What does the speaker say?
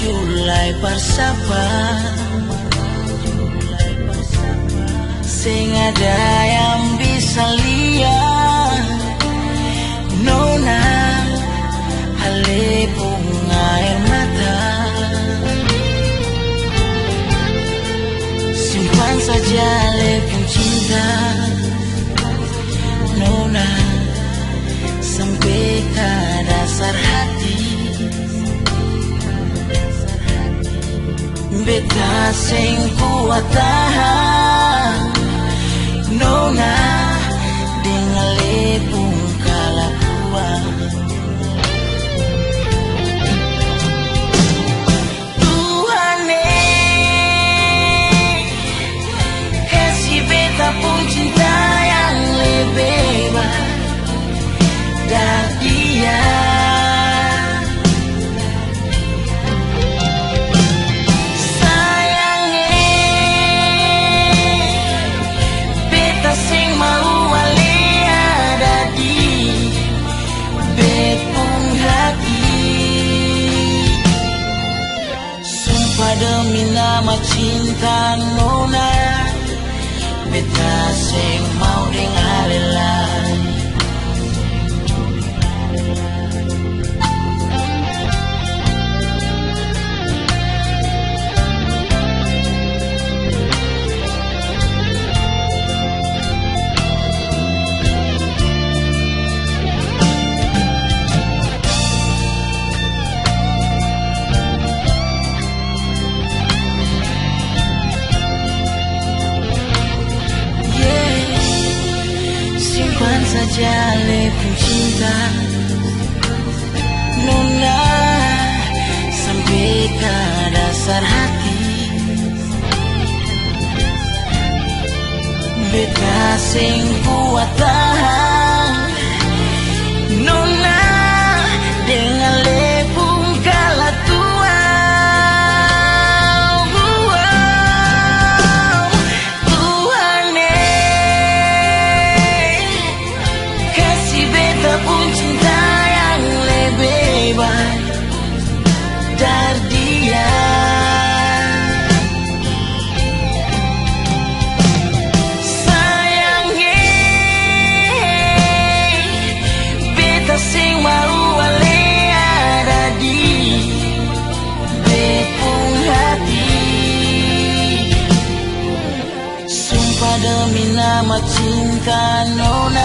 Marajulai bersapa Sing ada yang bisa lihat Nona Halepung air mata. Simpan saja lepung cinta Nona Sampai ke Beta sing kuat tahan Beta lepung cinta Nona sampai ke dasar hati. Beta sing kuat tahan cinta nona